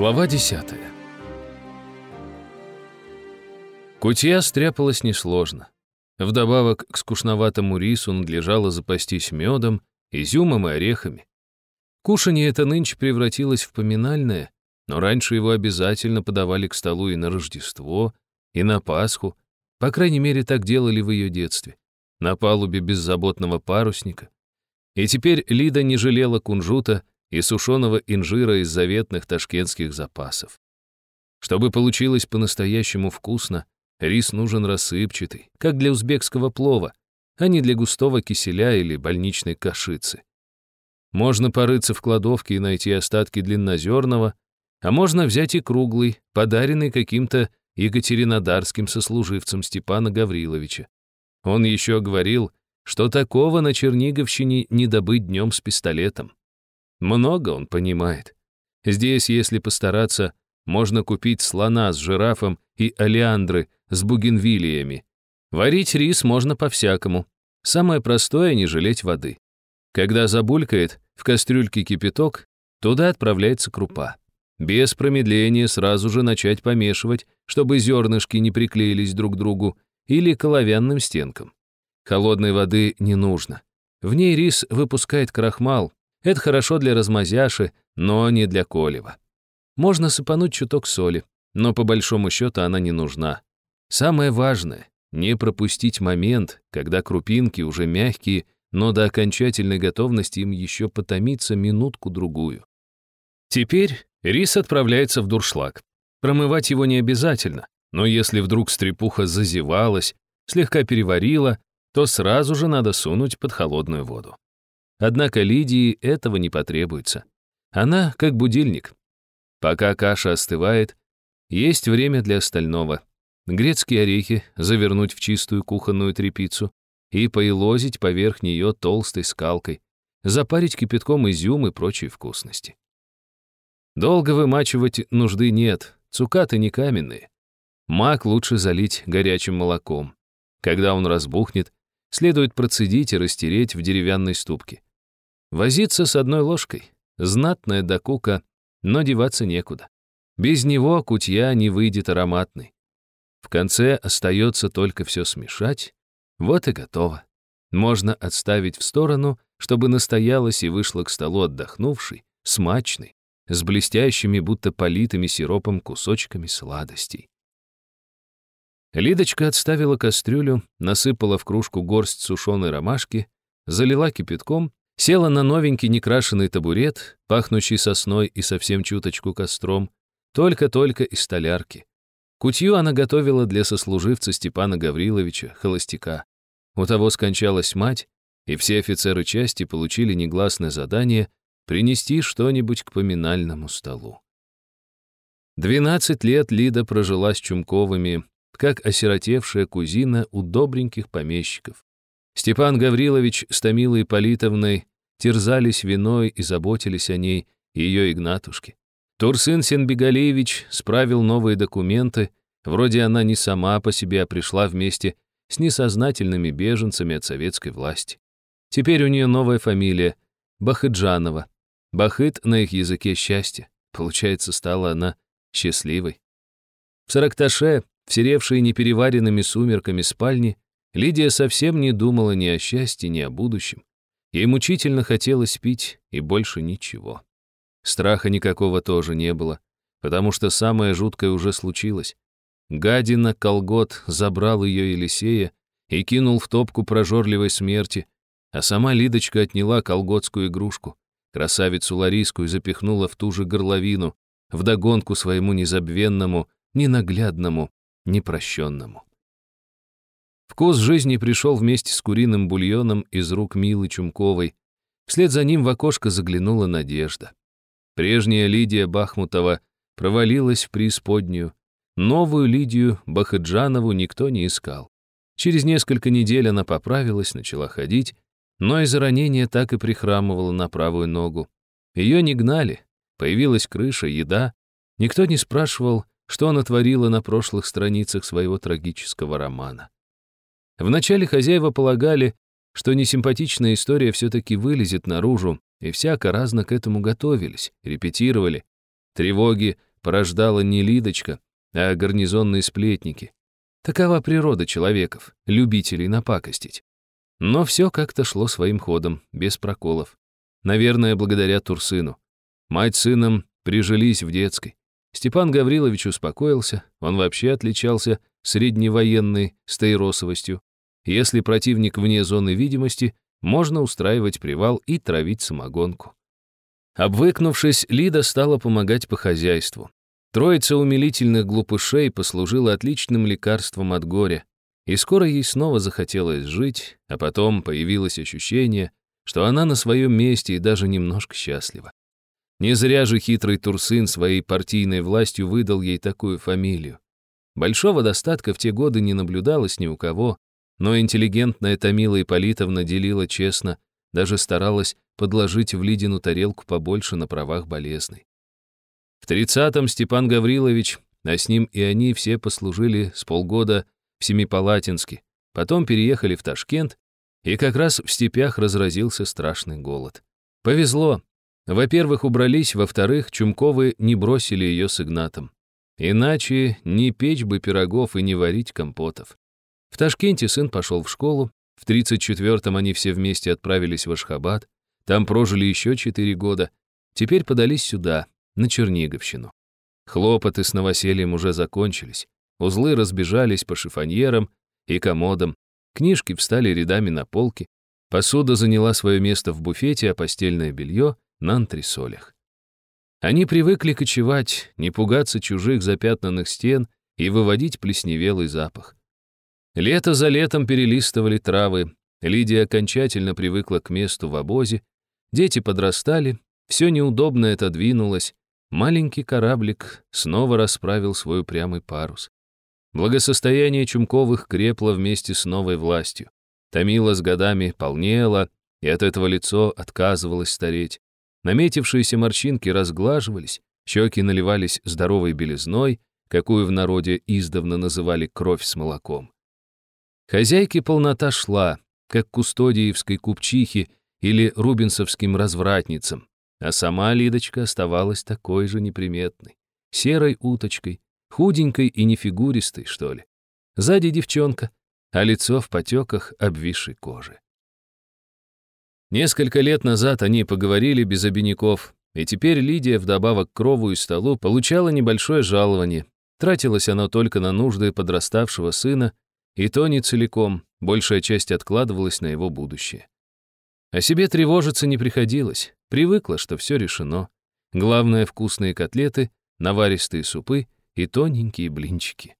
Глава 10 Кутья стряпалась несложно. Вдобавок к скучноватому рису надлежало запастись медом, изюмом и орехами. Кушанье это нынче превратилось в поминальное, но раньше его обязательно подавали к столу и на Рождество, и на Пасху, по крайней мере, так делали в ее детстве, на палубе беззаботного парусника. И теперь Лида не жалела кунжута, и сушеного инжира из заветных ташкентских запасов. Чтобы получилось по-настоящему вкусно, рис нужен рассыпчатый, как для узбекского плова, а не для густого киселя или больничной кашицы. Можно порыться в кладовке и найти остатки длиннозерного, а можно взять и круглый, подаренный каким-то екатеринодарским сослуживцем Степана Гавриловича. Он еще говорил, что такого на Черниговщине не добыть днем с пистолетом. Много он понимает. Здесь, если постараться, можно купить слона с жирафом и олеандры с бугенвилиями. Варить рис можно по-всякому. Самое простое — не жалеть воды. Когда забулькает, в кастрюльке кипяток, туда отправляется крупа. Без промедления сразу же начать помешивать, чтобы зернышки не приклеились друг к другу или к оловянным стенкам. Холодной воды не нужно. В ней рис выпускает крахмал, это хорошо для размазяши, но не для колева. Можно сыпануть чуток соли, но по большому счету она не нужна. Самое важное — не пропустить момент, когда крупинки уже мягкие, но до окончательной готовности им еще потомиться минутку-другую. Теперь рис отправляется в дуршлаг. Промывать его не обязательно, но если вдруг стрепуха зазевалась, слегка переварила, то сразу же надо сунуть под холодную воду. Однако Лидии этого не потребуется. Она как будильник. Пока каша остывает, есть время для остального. Грецкие орехи завернуть в чистую кухонную тряпицу и поилозить поверх нее толстой скалкой, запарить кипятком изюм и прочие вкусности. Долго вымачивать нужды нет, цукаты не каменные. Мак лучше залить горячим молоком. Когда он разбухнет, следует процедить и растереть в деревянной ступке. Возиться с одной ложкой. Знатная докука, но деваться некуда. Без него кутья не выйдет ароматной. В конце остается только все смешать. Вот и готово. Можно отставить в сторону, чтобы настоялась и вышла к столу отдохнувший, смачный, с блестящими, будто политыми сиропом кусочками сладостей. Лидочка отставила кастрюлю, насыпала в кружку горсть сушеной ромашки, залила кипятком Села на новенький некрашенный табурет, пахнущий сосной и совсем чуточку костром, только-только из столярки. Кутью она готовила для сослуживца Степана Гавриловича, холостяка. У того скончалась мать, и все офицеры части получили негласное задание принести что-нибудь к поминальному столу. Двенадцать лет Лида прожила с Чумковыми, как осиротевшая кузина у добреньких помещиков. Степан Гаврилович с Томилой Политовной терзались виной и заботились о ней, ее Игнатушке. Турсын Сенбегалеевич справил новые документы, вроде она не сама по себе, а пришла вместе с несознательными беженцами от советской власти. Теперь у нее новая фамилия — Бахыджанова. Бахыт на их языке счастье. Получается, стала она счастливой. В Саракташе, всеревшей непереваренными сумерками спальни, Лидия совсем не думала ни о счастье, ни о будущем. Ей мучительно хотелось пить, и больше ничего. Страха никакого тоже не было, потому что самое жуткое уже случилось. Гадина Колгот забрал ее Елисея и кинул в топку прожорливой смерти, а сама Лидочка отняла колготскую игрушку, красавицу Лариску, и запихнула в ту же горловину, вдогонку своему незабвенному, ненаглядному, непрощенному. Вкус жизни пришел вместе с куриным бульоном из рук Милы Чумковой. Вслед за ним в окошко заглянула Надежда. Прежняя Лидия Бахмутова провалилась в преисподнюю. Новую Лидию Бахаджанову никто не искал. Через несколько недель она поправилась, начала ходить, но из-за ранения так и прихрамывала на правую ногу. Ее не гнали, появилась крыша, еда. Никто не спрашивал, что она творила на прошлых страницах своего трагического романа. Вначале хозяева полагали, что несимпатичная история все-таки вылезет наружу, и всяко разно к этому готовились, репетировали. Тревоги порождала не Лидочка, а гарнизонные сплетники. Такова природа человеков, любителей напакостить. Но все как-то шло своим ходом, без проколов. Наверное, благодаря Турсыну. Мать сыном прижились в детской. Степан Гаврилович успокоился, он вообще отличался средневоенной стаиросовостью. Если противник вне зоны видимости, можно устраивать привал и травить самогонку. Обвыкнувшись, Лида стала помогать по хозяйству. Троица умилительных глупышей послужила отличным лекарством от горя, и скоро ей снова захотелось жить, а потом появилось ощущение, что она на своем месте и даже немножко счастлива. Не зря же хитрый Турсын своей партийной властью выдал ей такую фамилию. Большого достатка в те годы не наблюдалось ни у кого, но интеллигентная Томила Ипполитовна делила честно, даже старалась подложить в Лидину тарелку побольше на правах болезной. В тридцатом Степан Гаврилович, а с ним и они все послужили с полгода в Семипалатинске, потом переехали в Ташкент, и как раз в степях разразился страшный голод. Повезло. Во-первых, убрались, во-вторых, Чумковы не бросили ее с Игнатом. Иначе не печь бы пирогов и не варить компотов. В Ташкенте сын пошел в школу, в 34-м они все вместе отправились в Ашхабад, там прожили еще четыре года, теперь подались сюда, на Черниговщину. Хлопоты с новосельем уже закончились, узлы разбежались по шифоньерам и комодам, книжки встали рядами на полке, посуда заняла свое место в буфете, а постельное белье — на антресолях. Они привыкли кочевать, не пугаться чужих запятнанных стен и выводить плесневелый запах. Лето за летом перелистывали травы, Лидия окончательно привыкла к месту в обозе, дети подрастали, все неудобно отодвинулось, маленький кораблик снова расправил свой упрямый парус. Благосостояние Чумковых крепло вместе с новой властью. Томила с годами полнела, и от этого лицо отказывалось стареть. Наметившиеся морщинки разглаживались, щеки наливались здоровой белизной, какую в народе издавна называли кровь с молоком. Хозяйке полнота шла, как кустодиевской купчихе или рубинсовским развратницам, а сама Лидочка оставалась такой же неприметной, серой уточкой, худенькой и нефигуристой, что ли. Сзади девчонка, а лицо в потеках обвисшей кожи. Несколько лет назад они поговорили без обиняков, и теперь Лидия вдобавок к крову и столу получала небольшое жалование. Тратилось оно только на нужды подраставшего сына и то не целиком, большая часть откладывалась на его будущее. О себе тревожиться не приходилось, привыкла, что все решено. Главное — вкусные котлеты, наваристые супы и тоненькие блинчики.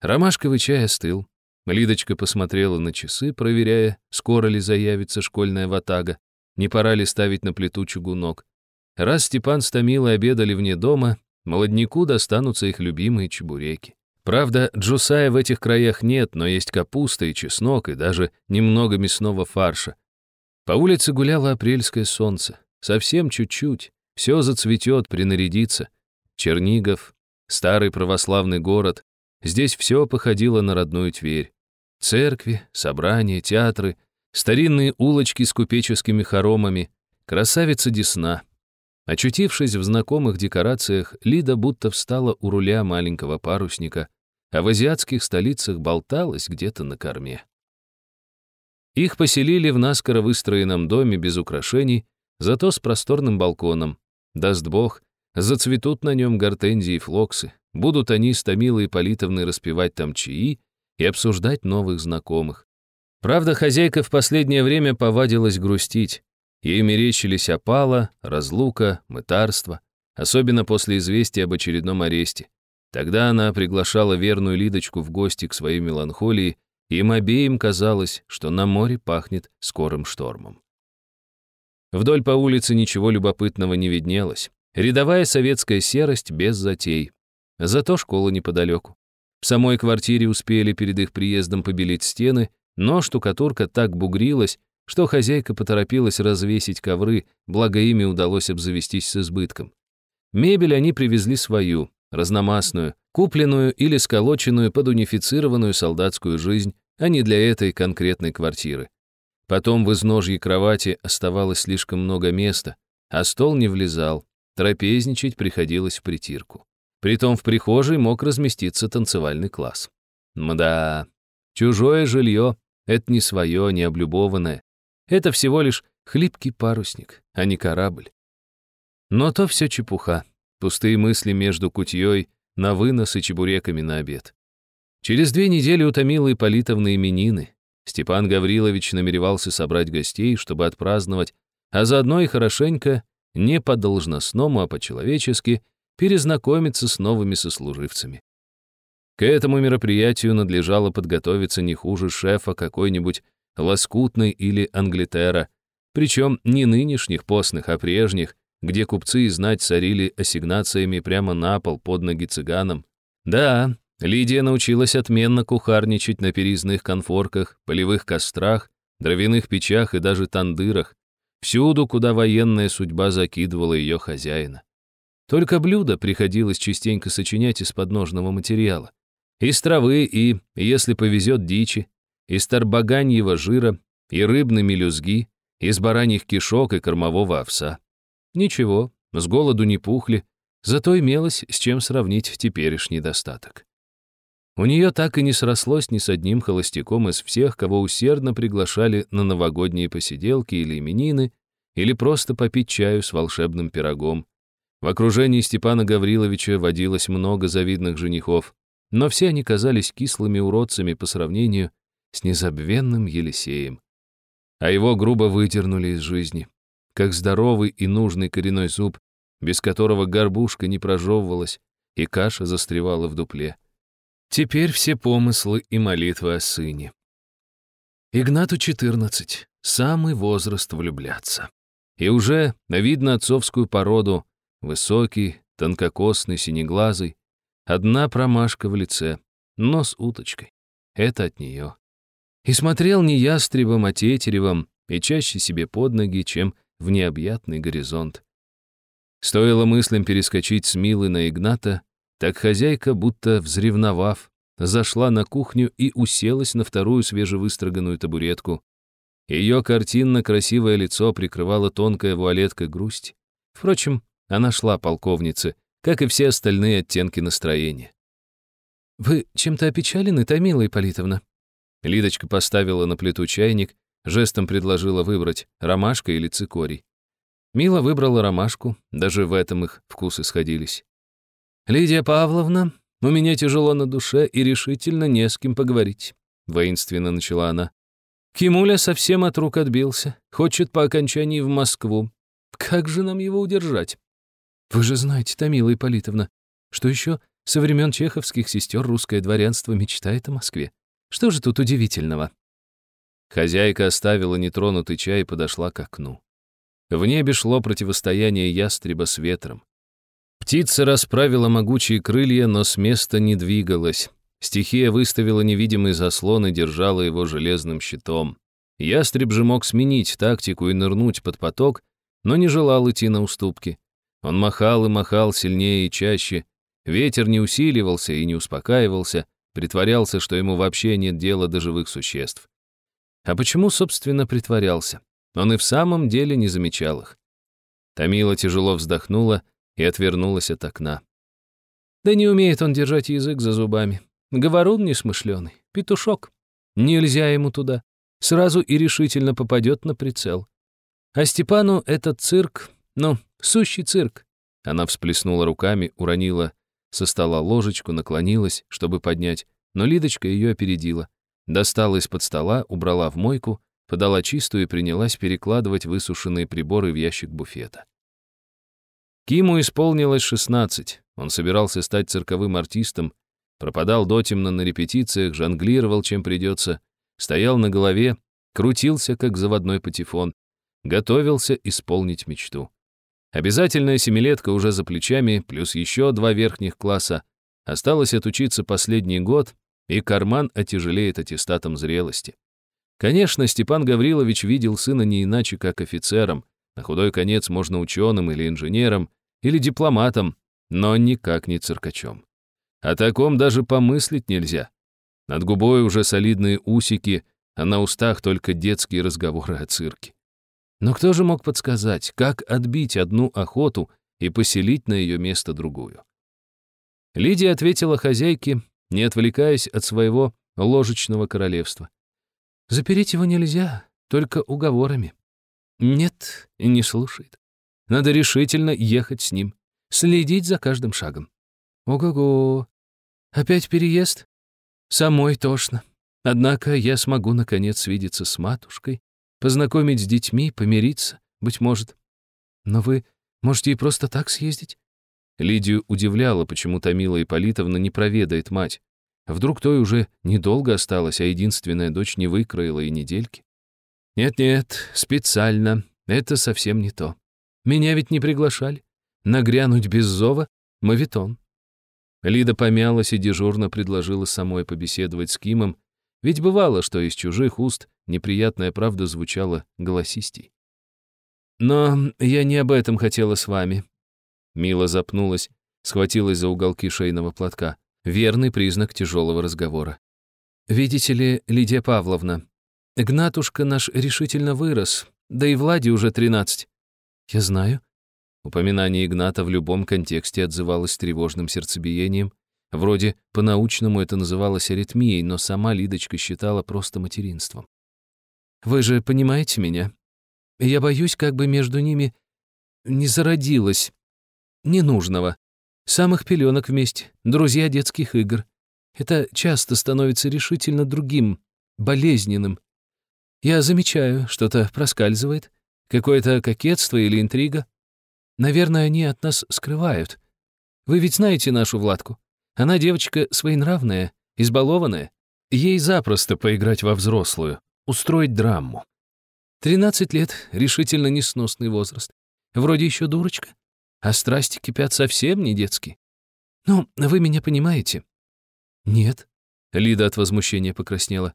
Ромашковый чай остыл. Лидочка посмотрела на часы, проверяя, скоро ли заявится школьная ватага, не пора ли ставить на плиту чугунок. Раз Степан с Томилой обедали вне дома, молодняку достанутся их любимые чебуреки. Правда, джусая в этих краях нет, но есть капуста и чеснок, и даже немного мясного фарша. По улице гуляло апрельское солнце. Совсем чуть-чуть. Все зацветет, принарядится. Чернигов, старый православный город. Здесь все походило на родную Тверь. Церкви, собрания, театры, старинные улочки с купеческими хоромами, красавица Десна. Очутившись в знакомых декорациях, Лида будто встала у руля маленького парусника, а в азиатских столицах болталась где-то на корме. Их поселили в наскоро выстроенном доме без украшений, зато с просторным балконом. Даст бог, зацветут на нем гортензии и флоксы, будут они с Томилой Ипполитовной распевать там чаи и обсуждать новых знакомых. Правда, хозяйка в последнее время повадилась грустить. Ей мерещились опала, разлука, мытарство, особенно после известия об очередном аресте. Тогда она приглашала верную Лидочку в гости к своей меланхолии, и им обеим казалось, что на море пахнет скорым штормом. Вдоль по улице ничего любопытного не виднелось. Рядовая советская серость без затей. Зато школа неподалеку. В самой квартире успели перед их приездом побелить стены, но штукатурка так бугрилась, что хозяйка поторопилась развесить ковры, благо ими удалось обзавестись с избытком. Мебель они привезли свою, разномастную, купленную или сколоченную под унифицированную солдатскую жизнь, а не для этой конкретной квартиры. Потом в изножье кровати оставалось слишком много места, а стол не влезал. трапезничать приходилось в притирку. Притом в прихожей мог разместиться танцевальный класс. Мда, чужое жилье — это не свое, не облюбованное. Это всего лишь хлипкий парусник, а не корабль. Но то все чепуха, пустые мысли между кутьей на вынос и чебуреками на обед. Через две недели утомила Ипполитовна именины. Степан Гаврилович намеревался собрать гостей, чтобы отпраздновать, а заодно и хорошенько, не по-должностному, а по-человечески, перезнакомиться с новыми сослуживцами. К этому мероприятию надлежало подготовиться не хуже шефа какой-нибудь лоскутной или англитера, причем не нынешних постных, а прежних, где купцы и знать царили ассигнациями прямо на пол под ноги цыганам. Да, Лидия научилась отменно кухарничать на переизных конфорках, полевых кострах, дровяных печах и даже тандырах, всюду, куда военная судьба закидывала ее хозяина. Только блюда приходилось частенько сочинять из подножного материала. Из травы и, если повезет, дичи, из тарбаганьего жира и рыбной мелюзги, из бараньих кишок и кормового овса. Ничего, с голоду не пухли, зато имелось с чем сравнить теперешний достаток. У нее так и не срослось ни с одним холостяком из всех, кого усердно приглашали на новогодние посиделки или именины, или просто попить чаю с волшебным пирогом. В окружении Степана Гавриловича водилось много завидных женихов, но все они казались кислыми уродцами по сравнению с незабвенным Елисеем. А его грубо выдернули из жизни, как здоровый и нужный коренной зуб, без которого горбушка не прожевывалась и каша застревала в дупле. Теперь все помыслы и молитвы о сыне. Игнату 14, самый возраст влюбляться. И уже видно отцовскую породу, высокий, тонкокосный, синеглазый, одна промашка в лице, нос уточкой. Это от нее. И смотрел не ястребом, а тетеревом, и чаще себе под ноги, чем в необъятный горизонт. Стоило мыслям перескочить с Милы на Игната, так хозяйка, будто взревновав, зашла на кухню и уселась на вторую свежевыстроганную табуретку. Ее картинно-красивое лицо прикрывало тонкая вуалетка грусть. Впрочем, она шла полковнице, как и все остальные оттенки настроения. «Вы чем-то опечалены, Томила Ипполитовна?» Лидочка поставила на плиту чайник, жестом предложила выбрать ромашка или цикорий. Мила выбрала ромашку, даже в этом их вкусы сходились. «Лидия Павловна, у меня тяжело на душе и решительно не с кем поговорить», — воинственно начала она. «Кимуля совсем от рук отбился, хочет по окончании в Москву. Как же нам его удержать?» «Вы же знаете, Томила Ипполитовна, что еще со времен чеховских сестер русское дворянство мечтает о Москве. Что же тут удивительного?» Хозяйка оставила нетронутый чай и подошла к окну. В небе шло противостояние ястреба с ветром. Птица расправила могучие крылья, но с места не двигалась. Стихия выставила невидимый заслон и держала его железным щитом. Ястреб же мог сменить тактику и нырнуть под поток, но не желал идти на уступки. Он махал и махал сильнее и чаще. Ветер не усиливался и не успокаивался, притворялся, что ему вообще нет дела до живых существ. А почему, собственно, притворялся? Он и в самом деле не замечал их. Томила тяжело вздохнула и отвернулась от окна. Да не умеет он держать язык за зубами. Говорун несмышленый, петушок. Нельзя ему туда. Сразу и решительно попадет на прицел. А Степану этот цирк, ну, сущий цирк. Она всплеснула руками, уронила со стола ложечку, наклонилась, чтобы поднять, но Лидочка ее опередила. Достала из-под стола, убрала в мойку, подала чистую и принялась перекладывать высушенные приборы в ящик буфета. Киму исполнилось 16. Он собирался стать цирковым артистом, пропадал дотемно на репетициях, жонглировал, чем придется, стоял на голове, крутился, как заводной патефон, готовился исполнить мечту. Обязательная семилетка уже за плечами, плюс еще два верхних класса. Осталось отучиться последний год, и карман отяжелеет аттестатом зрелости. Конечно, Степан Гаврилович видел сына не иначе, как офицером, на худой конец можно ученым или инженером, или дипломатом, но никак не циркачом. О таком даже помыслить нельзя. Над губой уже солидные усики, а на устах только детские разговоры о цирке. Но кто же мог подсказать, как отбить одну охоту, и поселить на ее место другую. Лидия ответила хозяйке, не отвлекаясь от своего ложечного королевства. «Запереть его нельзя, только уговорами». «Нет, не слушает. Надо решительно ехать с ним, следить за каждым шагом». «Ого-го! Опять переезд?» «Самой тошно. Однако я смогу, наконец, видеться с матушкой, познакомить с детьми, помириться, быть может. Но вы можете и просто так съездить?» Лидию удивляло, почему Томила Ипполитовна не проведает мать. Вдруг той уже недолго осталось, а единственная дочь не выкроила и недельки. Нет-нет, специально. Это совсем не то. Меня ведь не приглашали. Нагрянуть без зова — мавитон. Лида помялась и дежурно предложила самой побеседовать с Кимом, ведь бывало, что из чужих уст неприятная правда звучала голосистей. «Но я не об этом хотела с вами». Мила запнулась, схватилась за уголки шейного платка. Верный признак тяжелого разговора. «Видите ли, Лидия Павловна, Игнатушка наш решительно вырос, да и Влади уже тринадцать». «Я знаю». Упоминание Игната в любом контексте отзывалось тревожным сердцебиением. Вроде по-научному это называлось аритмией, но сама Лидочка считала просто материнством. «Вы же понимаете меня? Я боюсь, как бы между ними не зародилось ненужного. Самых пеленок вместе, друзья детских игр. Это часто становится решительно другим, болезненным. Я замечаю, что-то проскальзывает, какое-то кокетство или интрига. Наверное, они от нас скрывают. Вы ведь знаете нашу Владку. Она девочка своенравная, избалованная. Ей запросто поиграть во взрослую, устроить драму. Тринадцать лет — решительно несносный возраст. Вроде еще дурочка, а страсти кипят совсем не детские. Ну, вы меня понимаете?» «Нет». Лида от возмущения покраснела.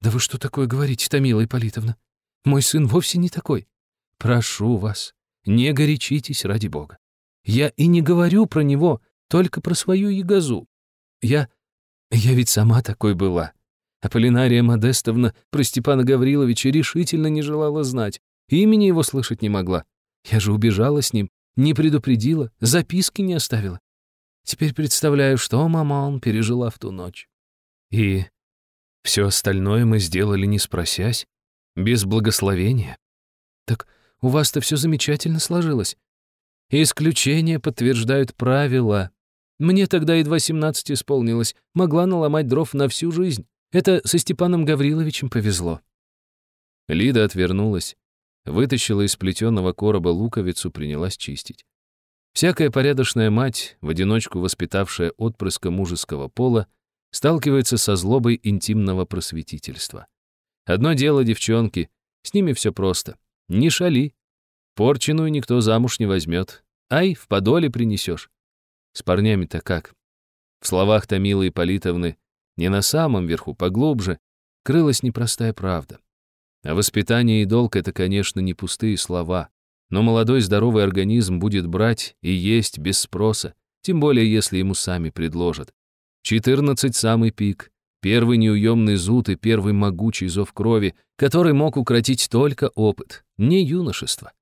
«Да вы что такое говорите, Томила Ипполитовна? Мой сын вовсе не такой. Прошу вас, не горячитесь ради бога. Я и не говорю про него, только про свою ягозу. Я... я ведь сама такой была. Аполлинария Модестовна про Степана Гавриловича решительно не желала знать, имени его слышать не могла. Я же убежала с ним, не предупредила, записки не оставила. Теперь представляю, что маман пережила в ту ночь. И все остальное мы сделали не спросясь, без благословения. Так у вас-то все замечательно сложилось. Исключения подтверждают правила. Мне тогда едва 17 исполнилось, могла наломать дров на всю жизнь. Это со Степаном Гавриловичем повезло. Лида отвернулась, вытащила из плетеного короба луковицу, принялась чистить. Всякая порядочная мать, в одиночку воспитавшая отпрыска мужеского пола, сталкивается со злобой интимного просветительства. Одно дело девчонки, с ними все просто. Не шали. Порченую никто замуж не возьмет. Ай, в подоле принесешь. С парнями-то как? В словах Томилы Ипполитовны не на самом верху, поглубже, крылась непростая правда. А воспитание и долг — это, конечно, не пустые слова. Но молодой здоровый организм будет брать и есть без спроса, тем более если ему сами предложат. 14 — самый пик, первый неуемный зуд и первый могучий зов крови, который мог укротить только опыт, не юношество.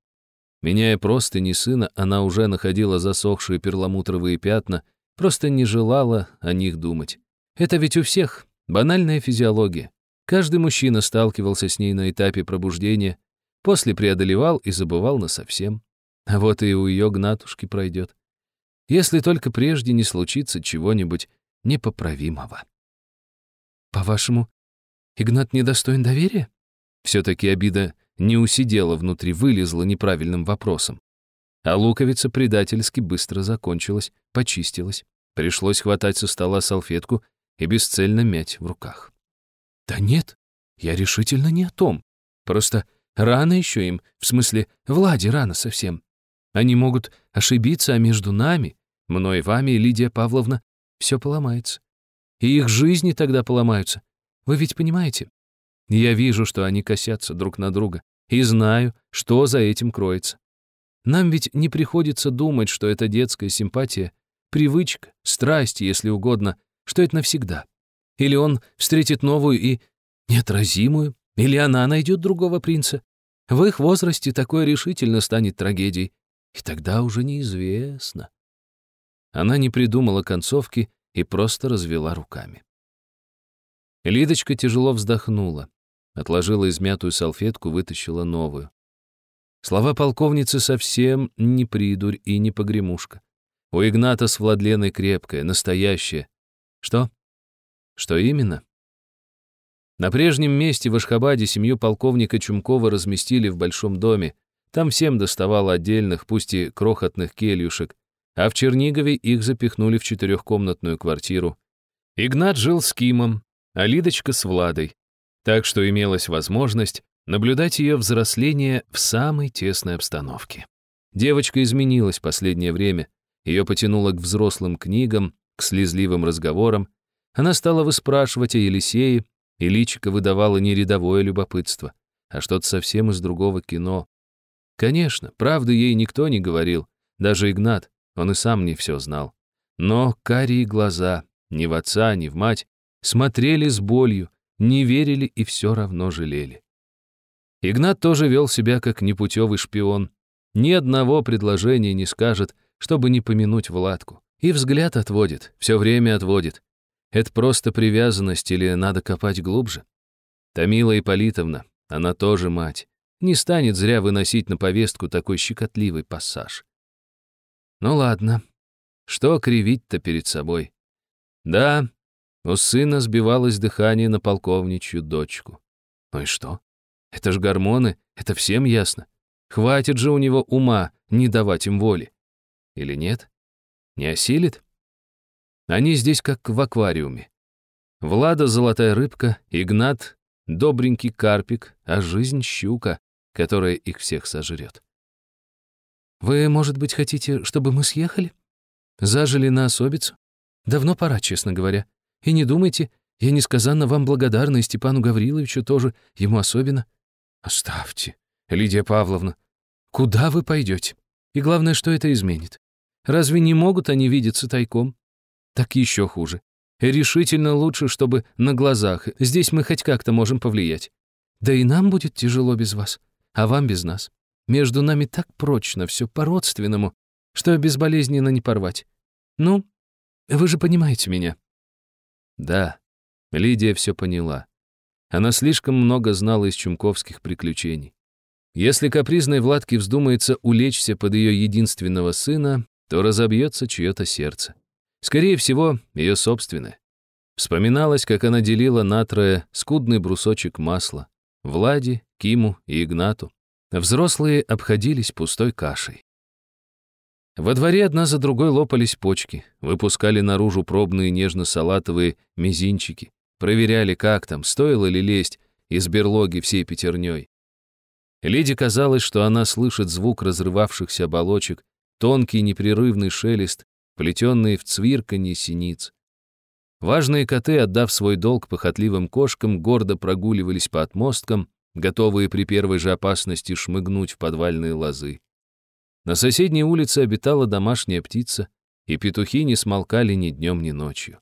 Меняя просто не сына, она уже находила засохшие перламутровые пятна, просто не желала о них думать. Это ведь у всех банальная физиология. Каждый мужчина сталкивался с ней на этапе пробуждения, после преодолевал и забывал насовсем. А вот и у ее гнатушки пройдет. Если только прежде не случится чего-нибудь непоправимого. «По-вашему, Игнат недостоин доверия?» Все-таки обида не усидела внутри, вылезла неправильным вопросом. А луковица предательски быстро закончилась, почистилась. Пришлось хватать со стола салфетку и бесцельно мять в руках. Да нет, я решительно не о том. Просто рано еще им, в смысле, Владе рано совсем. Они могут ошибиться, а между нами, мной, вами Лидия Павловна, все поломается. И их жизни тогда поломаются. Вы ведь понимаете? Я вижу, что они косятся друг на друга, и знаю, что за этим кроется. Нам ведь не приходится думать, что это детская симпатия, привычка, страсть, если угодно, что это навсегда. Или он встретит новую и неотразимую, или она найдет другого принца. В их возрасте такое решительно станет трагедией. И тогда уже неизвестно. Она не придумала концовки и просто развела руками. Лидочка тяжело вздохнула, отложила измятую салфетку, вытащила новую. Слова полковницы совсем не придурь и не погремушка. У Игната с Владленой крепкое, настоящее. Что? Что именно? На прежнем месте в Ашхабаде семью полковника Чумкова разместили в большом доме. Там всем доставало отдельных, пусть и крохотных кельюшек, а в Чернигове их запихнули в четырехкомнатную квартиру. Игнат жил с Кимом, а Лидочка с Владой, так что имелась возможность наблюдать ее взросление в самой тесной обстановке. Девочка изменилась последнее время, ее потянуло к взрослым книгам, к слезливым разговорам, она стала выспрашивать о Елисее, и личико выдавало не рядовое любопытство, а что-то совсем из другого кино. Конечно, правды ей никто не говорил, даже Игнат, он и сам не все знал. Но карие глаза, ни в отца, ни в мать, смотрели с болью, не верили и все равно жалели. Игнат тоже вел себя как непутевый шпион. Ни одного предложения не скажет, чтобы не помянуть Владку. И взгляд отводит, все время отводит. Это просто привязанность или надо копать глубже? Томила Ипполитовна, она тоже мать, не станет зря выносить на повестку такой щекотливый пассаж. Ну ладно, что кривить-то перед собой? Да, у сына сбивалось дыхание на полковничью дочку. Ну и что? Это ж гормоны, это всем ясно. Хватит же у него ума не давать им воли. Или нет? Не осилит? Они здесь как в аквариуме. Влада — золотая рыбка, Игнат — добренький карпик, а жизнь — щука, которая их всех сожрет. «Вы, может быть, хотите, чтобы мы съехали? Зажили на особицу? Давно пора, честно говоря. И не думайте, я несказанно вам благодарна, и Степану Гавриловичу тоже, ему особенно. Оставьте, Лидия Павловна. Куда вы пойдете? И главное, что это изменит? Разве не могут они видеться тайком? Так еще хуже. Решительно лучше, чтобы на глазах. Здесь мы хоть как-то можем повлиять. Да и нам будет тяжело без вас, а вам без нас. Между нами так прочно, все по-родственному, что безболезненно не порвать. Ну, вы же понимаете меня. Да, Лидия все поняла. Она слишком много знала из чумковских приключений. Если капризной Владке вздумается улечься под ее единственного сына, то разобьется чье-то сердце. Скорее всего, ее собственное. Вспоминалось, как она делила на трое скудный брусочек масла. Владе, Киму и Игнату. Взрослые обходились пустой кашей. Во дворе одна за другой лопались почки, выпускали наружу пробные нежно-салатовые мизинчики, проверяли, как там, стоило ли лезть из берлоги всей пятерней. Лиде казалось, что она слышит звук разрывавшихся оболочек, тонкий непрерывный шелест, плетенные в цвирканье синиц. Важные коты, отдав свой долг похотливым кошкам, гордо прогуливались по отмосткам, готовые при первой же опасности шмыгнуть в подвальные лозы. На соседней улице обитала домашняя птица, и петухи не смолкали ни днем, ни ночью.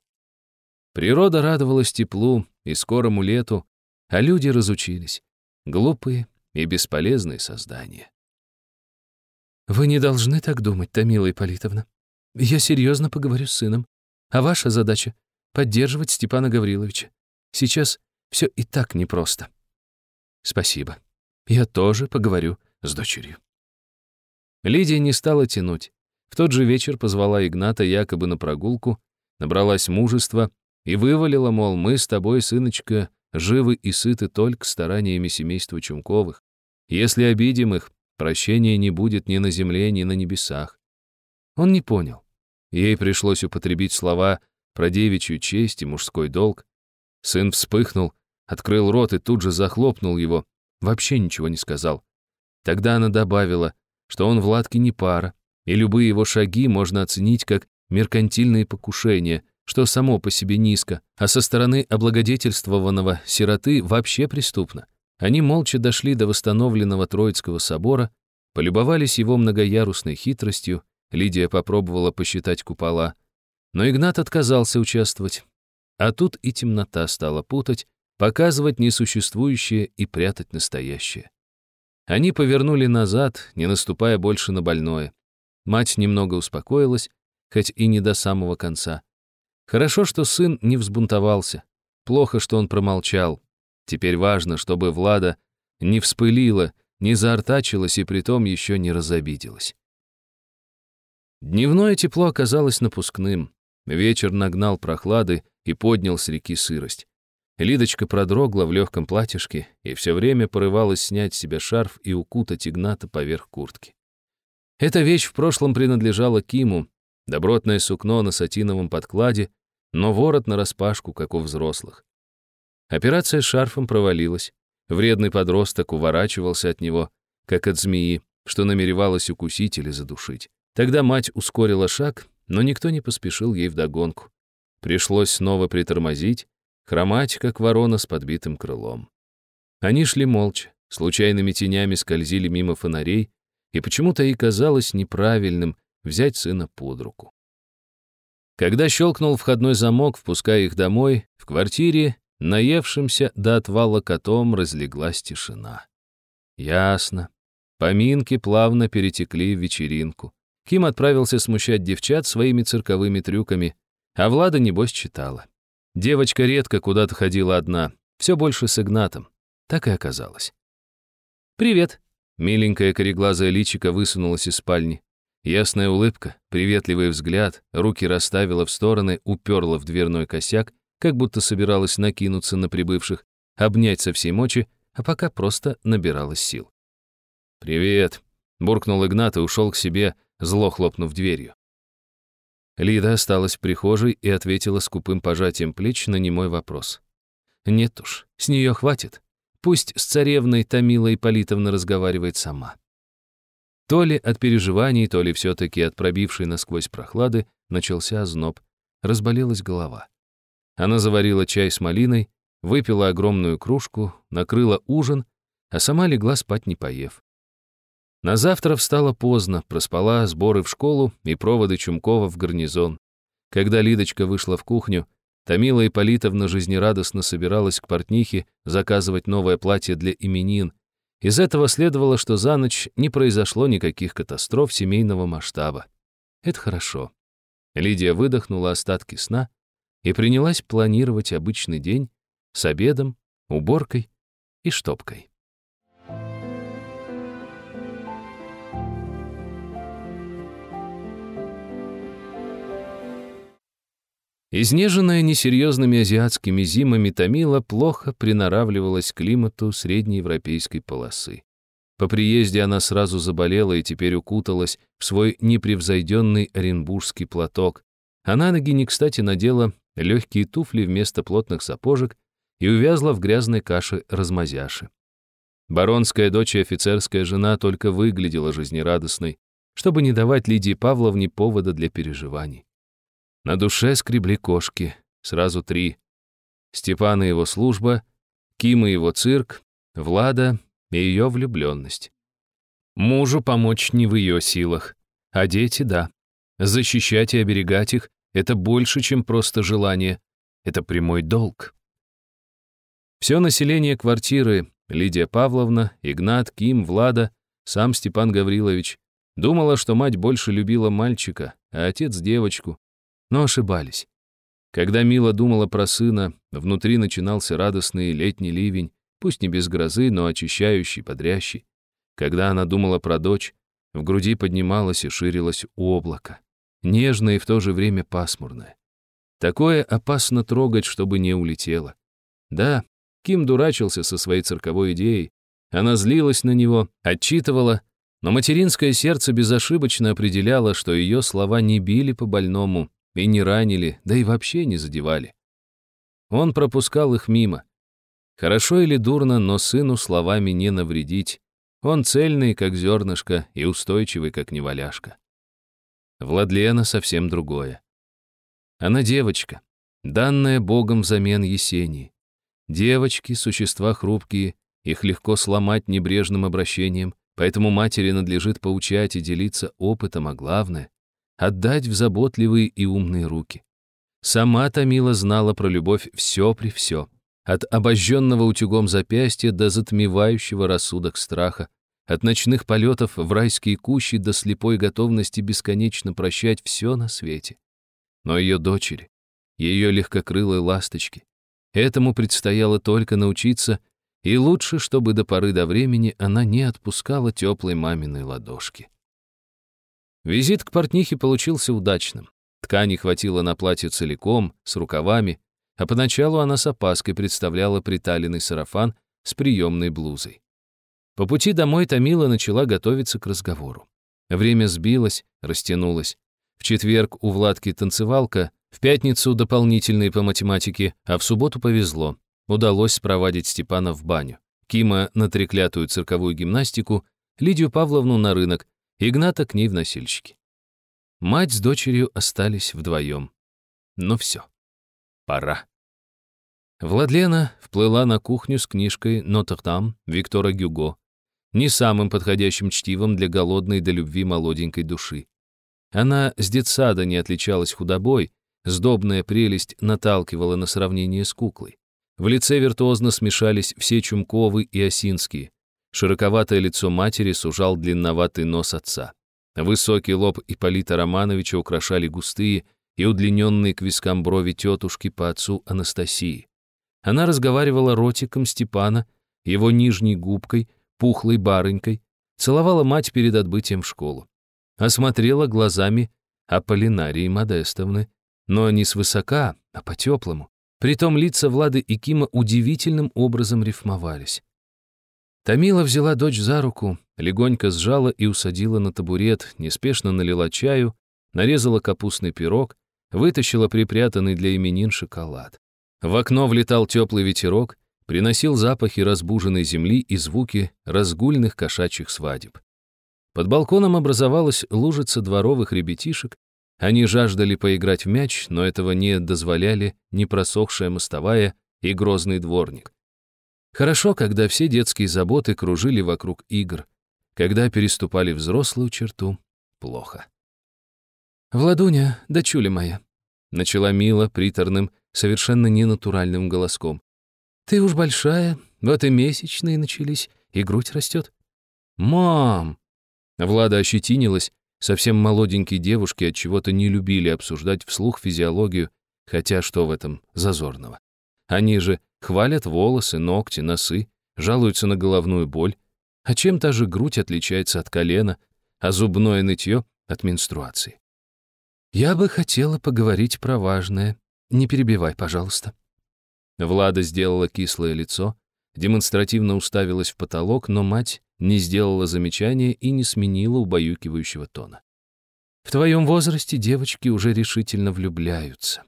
Природа радовалась теплу и скорому лету, а люди разучились. Глупые и бесполезные создания. «Вы не должны так думать, Томила Ипполитовна», я серьезно поговорю с сыном. А ваша задача — поддерживать Степана Гавриловича. Сейчас все и так непросто. Спасибо. Я тоже поговорю с дочерью. Лидия не стала тянуть. В тот же вечер позвала Игната якобы на прогулку, набралась мужества и вывалила, мол, мы с тобой, сыночка, живы и сыты только стараниями семейства Чумковых. Если обидим их, прощения не будет ни на земле, ни на небесах. Он не понял. Ей пришлось употребить слова про девичью честь и мужской долг. Сын вспыхнул, открыл рот и тут же захлопнул его, вообще ничего не сказал. Тогда она добавила, что он Владке не пара, и любые его шаги можно оценить как меркантильные покушения, что само по себе низко, а со стороны облагодетельствованного сироты вообще преступно. Они молча дошли до восстановленного Троицкого собора, полюбовались его многоярусной хитростью Лидия попробовала посчитать купола, но Игнат отказался участвовать. А тут и темнота стала путать, показывать несуществующее и прятать настоящее. Они повернули назад, не наступая больше на больное. Мать немного успокоилась, хоть и не до самого конца. Хорошо, что сын не взбунтовался. Плохо, что он промолчал. Теперь важно, чтобы Влада не вспылила, не заортачилась и притом еще не разобиделась. Дневное тепло оказалось напускным. Вечер нагнал прохлады и поднял с реки сырость. Лидочка продрогла в легком платьишке и все время порывалась снять с себя шарф и укутать Игната поверх куртки. Эта вещь в прошлом принадлежала Киму, добротное сукно на сатиновом подкладе, но ворот нараспашку, как у взрослых. Операция с шарфом провалилась. Вредный подросток уворачивался от него, как от змеи, что намеревалась укусить или задушить. Тогда мать ускорила шаг, но никто не поспешил ей вдогонку. Пришлось снова притормозить, хромать, как ворона с подбитым крылом. Они шли молча, случайными тенями скользили мимо фонарей, и почему-то ей казалось неправильным взять сына под руку. Когда щелкнул входной замок, впуская их домой, в квартире, наевшимся до отвала котом, разлеглась тишина. Ясно. Поминки плавно перетекли в вечеринку. Ким отправился смущать девчат своими цирковыми трюками, а Влада, небось, читала. Девочка редко куда-то ходила одна, все больше с Игнатом. Так и оказалось. «Привет!» Миленькая кореглазая личика высунулась из спальни. Ясная улыбка, приветливый взгляд, руки расставила в стороны, уперла в дверной косяк, как будто собиралась накинуться на прибывших, обнять со всей мочи, а пока просто набиралась сил. «Привет!» — буркнул Игнат и ушел к себе, зло хлопнув дверью. Лида осталась в прихожей и ответила скупым пожатием плеч на немой вопрос. «Нет уж, с нее хватит. Пусть с царевной Томила Ипполитовна разговаривает сама». То ли от переживаний, то ли все-таки от пробившей насквозь прохлады начался озноб, разболелась голова. Она заварила чай с малиной, выпила огромную кружку, накрыла ужин, а сама легла спать не поев. На завтра встала поздно, проспала сборы в школу и проводы Чумкова в гарнизон. Когда Лидочка вышла в кухню, Томила Ипполитовна жизнерадостно собиралась к портнихе заказывать новое платье для именин. Из этого следовало, что за ночь не произошло никаких катастроф семейного масштаба. Это хорошо. Лидия выдохнула остатки сна и принялась планировать обычный день с обедом, уборкой и штопкой. Изнеженная несерьезными азиатскими зимами Томила плохо приноравливалась к климату среднеевропейской полосы. По приезде она сразу заболела и теперь укуталась в свой непревзойденный оренбургский платок, а на ноги не кстати надела легкие туфли вместо плотных сапожек и увязла в грязной каше размазяши. Баронская дочь и офицерская жена только выглядела жизнерадостной, чтобы не давать Лидии Павловне повода для переживаний. На душе скребли кошки, сразу три. Степан и его служба, Ким и его цирк, Влада и ее влюбленность. Мужу помочь не в ее силах, а дети — да. Защищать и оберегать их — это больше, чем просто желание, это прямой долг. Все население квартиры, Лидия Павловна, Игнат, Ким, Влада, сам Степан Гаврилович, думала, что мать больше любила мальчика, а отец — девочку, но ошибались. Когда Мила думала про сына, внутри начинался радостный летний ливень, пусть не без грозы, но очищающий, бодрящий. Когда она думала про дочь, в груди поднималось и ширилось облако, нежное и в то же время пасмурное. Такое опасно трогать, чтобы не улетело. Да, Ким дурачился со своей цирковой идеей. Она злилась на него, отчитывала, но материнское сердце безошибочно определяло, что ее слова не били по больному, и не ранили, да и вообще не задевали. Он пропускал их мимо. Хорошо или дурно, но сыну словами не навредить. Он цельный, как зернышко, и устойчивый, как неваляшка. Владлена совсем другое. Она девочка, данная Богом взамен Есении. Девочки — существа хрупкие, их легко сломать небрежным обращением, поэтому матери надлежит поучать и делиться опытом, а главное отдать в заботливые и умные руки. Сама Томила знала про любовь все при все, от обожженного утюгом запястья до затмевающего рассудок страха, от ночных полетов в райские кущи до слепой готовности бесконечно прощать все на свете. Но ее дочери, ее легкокрылые ласточки, этому предстояло только научиться, и лучше, чтобы до поры до времени она не отпускала теплой маминой ладошки. Визит к портнихе получился удачным. Ткани хватило на платье целиком, с рукавами, а поначалу она с опаской представляла приталенный сарафан с приемной блузой. По пути домой Томила начала готовиться к разговору. Время сбилось, растянулось. В четверг у Владки танцевалка, в пятницу дополнительные по математике, а в субботу повезло. Удалось спровадить Степана в баню. Кима на треклятую цирковую гимнастику, Лидию Павловну на рынок, Игната к ней в носильщики. Мать с дочерью остались вдвоем. Но все. Пора. Владлена вплыла на кухню с книжкой «Нотр-Дам» Виктора Гюго, не самым подходящим чтивом для голодной до любви молоденькой души. Она с детсада не отличалась худобой, сдобная прелесть наталкивала на сравнение с куклой. В лице виртуозно смешались все Чумковы и Осинские. Широковатое лицо матери сужал длинноватый нос отца. Высокий лоб Ипполита Романовича украшали густые и удлиненные к вискам брови тетушки по отцу Анастасии. Она разговаривала ротиком Степана, его нижней губкой, пухлой барынькой, целовала мать перед отбытием в школу. Осмотрела глазами Аполлинарии Модестовны, но не свысока, а по-теплому. Притом лица Влады и Кима удивительным образом рифмовались. Тамила взяла дочь за руку, легонько сжала и усадила на табурет, неспешно налила чаю, нарезала капустный пирог, вытащила припрятанный для именин шоколад. В окно влетал теплый ветерок, приносил запахи разбуженной земли и звуки разгульных кошачьих свадеб. Под балконом образовалась лужица дворовых ребятишек, они жаждали поиграть в мяч, но этого не дозволяли ни просохшая мостовая и грозный дворник. Хорошо, когда все детские заботы кружили вокруг игр. Когда переступали взрослую черту — плохо. «Владуня, дочуля моя», — начала Мила приторным, совершенно ненатуральным голоском. «Ты уж большая, вот и месячные начались, и грудь растет». «Мам!» Влада ощетинилась, совсем молоденькие девушки от чего-то не любили обсуждать вслух физиологию, хотя что в этом зазорного? Они же хвалят волосы, ногти, носы, жалуются на головную боль. А чем та же грудь отличается от колена, а зубное нытье — от менструации? Я бы хотела поговорить про важное. Не перебивай, пожалуйста. Влада сделала кислое лицо, демонстративно уставилась в потолок, но мать не сделала замечания и не сменила убаюкивающего тона. В твоем возрасте девочки уже решительно влюбляются.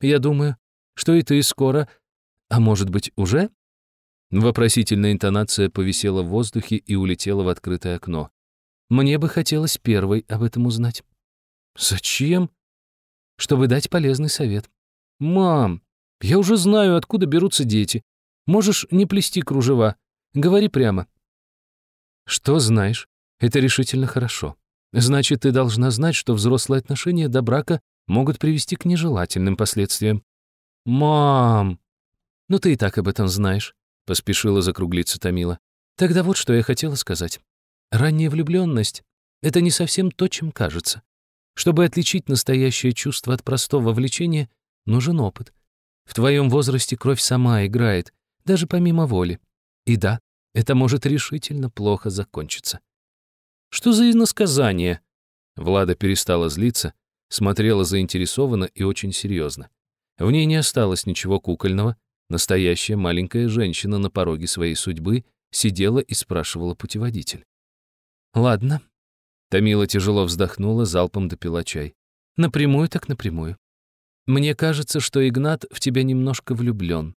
Я думаю, что и ты скоро... А может быть, уже?» Вопросительная интонация повисела в воздухе и улетела в открытое окно. «Мне бы хотелось первой об этом узнать». «Зачем?» «Чтобы дать полезный совет». «Мам, я уже знаю, откуда берутся дети. Можешь не плести кружева. Говори прямо». «Что знаешь? Это решительно хорошо. Значит, ты должна знать, что взрослые отношения до брака могут привести к нежелательным последствиям. «Мам!» «Ну ты и так об этом знаешь», — поспешила закруглиться Томила. «Тогда вот что я хотела сказать. Ранняя влюбленность — это не совсем то, чем кажется. Чтобы отличить настоящее чувство от простого влечения, нужен опыт. В твоем возрасте кровь сама играет, даже помимо воли. И да, это может решительно плохо закончиться». «Что за иносказание?» Влада перестала злиться, смотрела заинтересованно и очень серьезно. В ней не осталось ничего кукольного. Настоящая маленькая женщина на пороге своей судьбы сидела и спрашивала путеводитель. «Ладно». Томила тяжело вздохнула, залпом допила чай. «Напрямую так напрямую. Мне кажется, что Игнат в тебя немножко влюблен.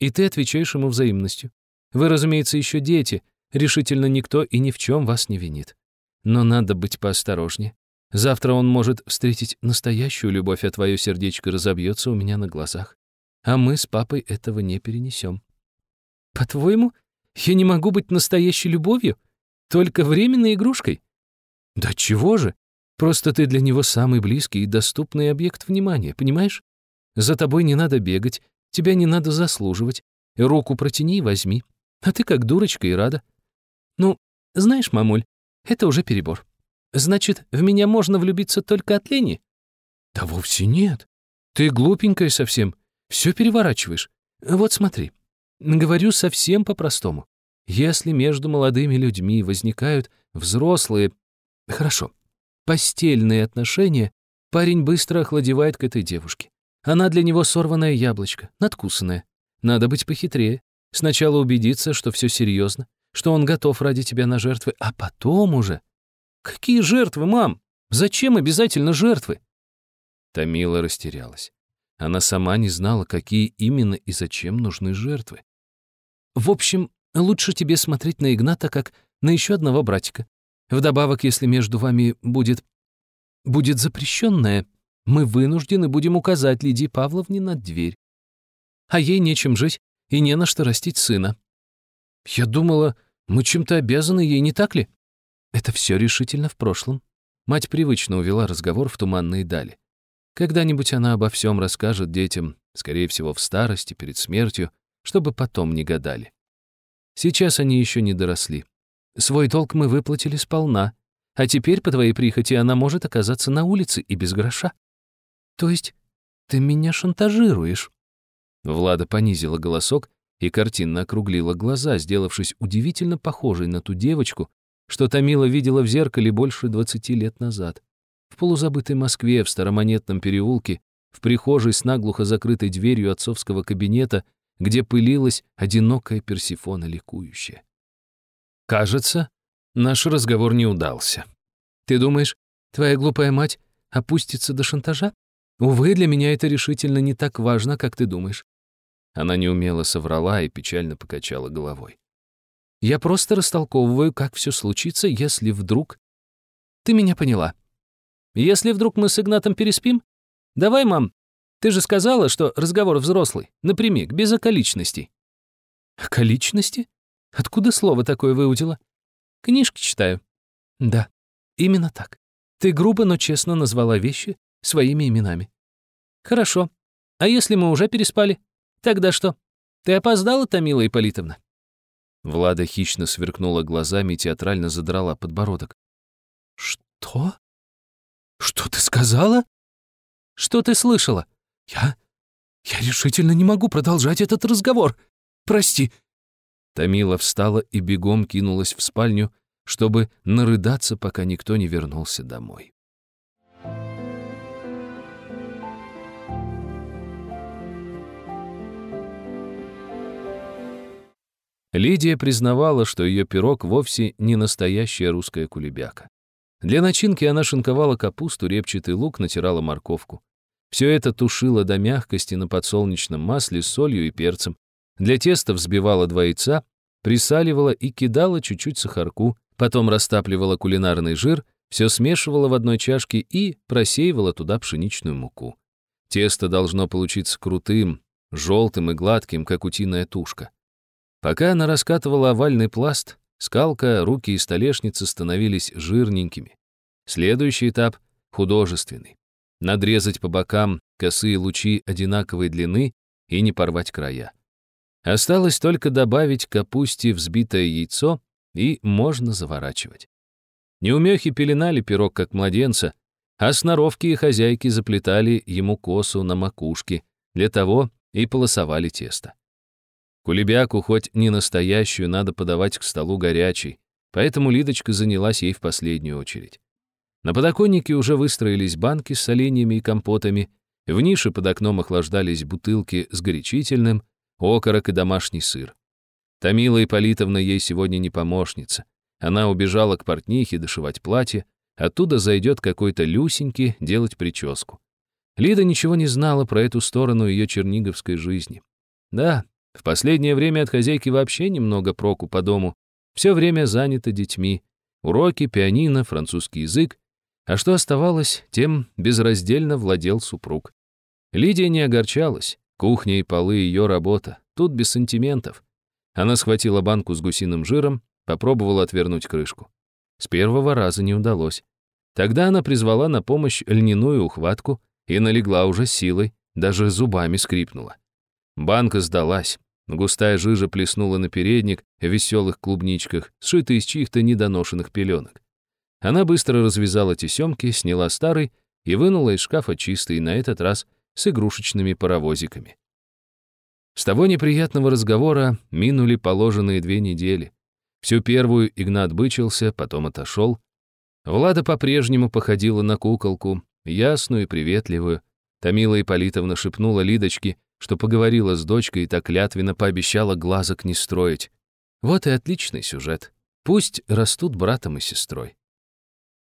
И ты отвечаешь ему взаимностью. Вы, разумеется, еще дети. Решительно никто и ни в чем вас не винит. Но надо быть поосторожнее. Завтра он может встретить настоящую любовь, а твое сердечко разобьется у меня на глазах. А мы с папой этого не перенесем. По-твоему, я не могу быть настоящей любовью? Только временной игрушкой? Да чего же? Просто ты для него самый близкий и доступный объект внимания, понимаешь? За тобой не надо бегать, тебя не надо заслуживать. Руку протяни и возьми. А ты как дурочка и рада. Ну, Знаешь, мамуль, это уже перебор. Значит, в меня можно влюбиться только от лени? Да вовсе нет. Ты глупенькая совсем. Все переворачиваешь. Вот смотри. Говорю совсем по-простому. Если между молодыми людьми возникают взрослые... Хорошо. Постельные отношения, парень быстро охладевает к этой девушке. Она для него сорванное яблочко, надкусанное. Надо быть похитрее. Сначала убедиться, что все серьезно, что он готов ради тебя на жертвы, а потом уже... Какие жертвы, мам? Зачем обязательно жертвы? Тамила растерялась. Она сама не знала, какие именно и зачем нужны жертвы. В общем, лучше тебе смотреть на Игната как на еще одного братика. Вдобавок, если между вами будет... будет запрещенное, мы вынуждены будем указать Лидии Павловне на дверь. А ей нечем жить и не на что растить сына. Я думала, мы чем-то обязаны ей, не так ли? Это все решительно в прошлом. Мать привычно увела разговор в туманные дали. Когда-нибудь она обо всем расскажет детям, скорее всего, в старости, перед смертью, чтобы потом не гадали. Сейчас они еще не доросли. Свой долг мы выплатили сполна, а теперь, по твоей прихоти, она может оказаться на улице и без гроша. То есть ты меня шантажируешь?» Влада понизила голосок и картинно округлила глаза, сделавшись удивительно похожей на ту девочку, что Томила видела в зеркале больше двадцати лет назад. В полузабытой Москве, в старомонетном переулке, в прихожей с наглухо закрытой дверью отцовского кабинета, где пылилась одинокая Персифона ликующая. «Кажется, наш разговор не удался. Ты думаешь, твоя глупая мать опустится до шантажа? Увы, для меня это решительно не так важно, как ты думаешь. Она неумело соврала и печально покачала головой. Я просто растолковываю, как все случится, если вдруг... Ты меня поняла. Если вдруг мы с Игнатом переспим? Давай, мам. Ты же сказала, что разговор взрослый, напрямик, без околичностей. Околичности? Откуда слово такое выудила? Книжки читаю. Да, именно так. Ты грубо, но честно назвала вещи своими именами. Хорошо. А если мы уже переспали? Тогда что? Ты опоздала, Томила Ипполитовна? Влада хищно сверкнула глазами и театрально задрала подбородок. «Что? Что ты сказала?» «Что ты слышала?» «Я... я решительно не могу продолжать этот разговор. Прости». Томила встала и бегом кинулась в спальню, чтобы нарыдаться, пока никто не вернулся домой. Лидия признавала, что ее пирог вовсе не настоящая русская кулебяка. Для начинки она шинковала капусту, репчатый лук, натирала морковку. Все это тушила до мягкости на подсолнечном масле с солью и перцем. Для теста взбивала два яйца, присаливала и кидала чуть-чуть сахарку, потом растапливала кулинарный жир, все смешивала в одной чашке и просеивала туда пшеничную муку. Тесто должно получиться крутым, желтым и гладким, как утиная тушка. Пока она раскатывала овальный пласт, скалка, руки и столешница становились жирненькими. Следующий этап — художественный. Надрезать по бокам косые лучи одинаковой длины и не порвать края. Осталось только добавить капусте взбитое яйцо, и можно заворачивать. Неумехи пеленали пирог, как младенца, а сноровки и хозяйки заплетали ему косу на макушке, для того и полосовали тесто. Кулебяку, хоть не настоящую, надо подавать к столу горячей, поэтому Лидочка занялась ей в последнюю очередь. На подоконнике уже выстроились банки с соленьями и компотами, в нише под окном охлаждались бутылки с горячительным, окорок и домашний сыр. Томила Ипполитовна ей сегодня не помощница. Она убежала к портнихе дошивать платье, оттуда зайдет какой-то Люсеньки делать прическу. Лида ничего не знала про эту сторону ее черниговской жизни. Да, в последнее время от хозяйки вообще немного проку по дому. Все время занято детьми. Уроки, пианино, французский язык. А что оставалось, тем безраздельно владел супруг. Лидия не огорчалась. Кухня и полы — ее работа. Тут без сантиментов. Она схватила банку с гусиным жиром, попробовала отвернуть крышку. С первого раза не удалось. Тогда она призвала на помощь льняную ухватку и налегла уже силой, даже зубами скрипнула. Банка сдалась. Густая жижа плеснула на передник в веселых клубничках, сшитый из чьих-то недоношенных пеленок. Она быстро развязала тесемки, сняла старый и вынула из шкафа чистый, на этот раз с игрушечными паровозиками. С того неприятного разговора минули положенные две недели. Всю первую Игнат бычился, потом отошел. Влада по-прежнему походила на куколку, ясную и приветливую. Тамила Ипполитовна шепнула Лидочке, что поговорила с дочкой и так клятвенно пообещала глазок не строить. Вот и отличный сюжет. Пусть растут братом и сестрой.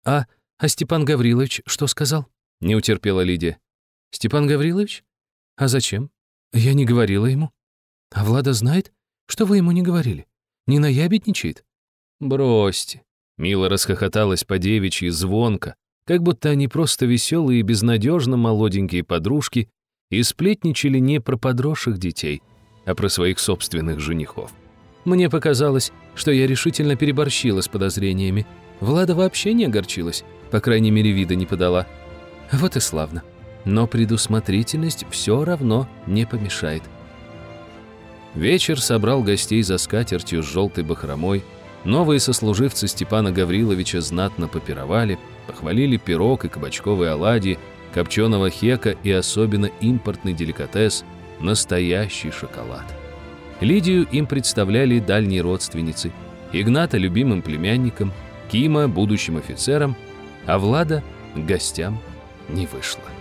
«А, а Степан Гаврилович что сказал?» — не утерпела Лидия. «Степан Гаврилович? А зачем? Я не говорила ему. А Влада знает, что вы ему не говорили. Не наябедничает?» «Бросьте». Мила расхохоталась по девичьи звонко, как будто они просто веселые и безнадежно молоденькие подружки и сплетничали не про подросших детей, а про своих собственных женихов. Мне показалось, что я решительно переборщила с подозрениями. Влада вообще не огорчилась, по крайней мере, вида не подала. Вот и славно. Но предусмотрительность все равно не помешает. Вечер собрал гостей за скатертью с желтой бахромой. Новые сослуживцы Степана Гавриловича знатно попировали, похвалили пирог и кабачковые оладьи, копченого хека и особенно импортный деликатес – настоящий шоколад. Лидию им представляли дальние родственницы, Игната – любимым племянником, Кима – будущим офицером, а Влада – гостям не вышла.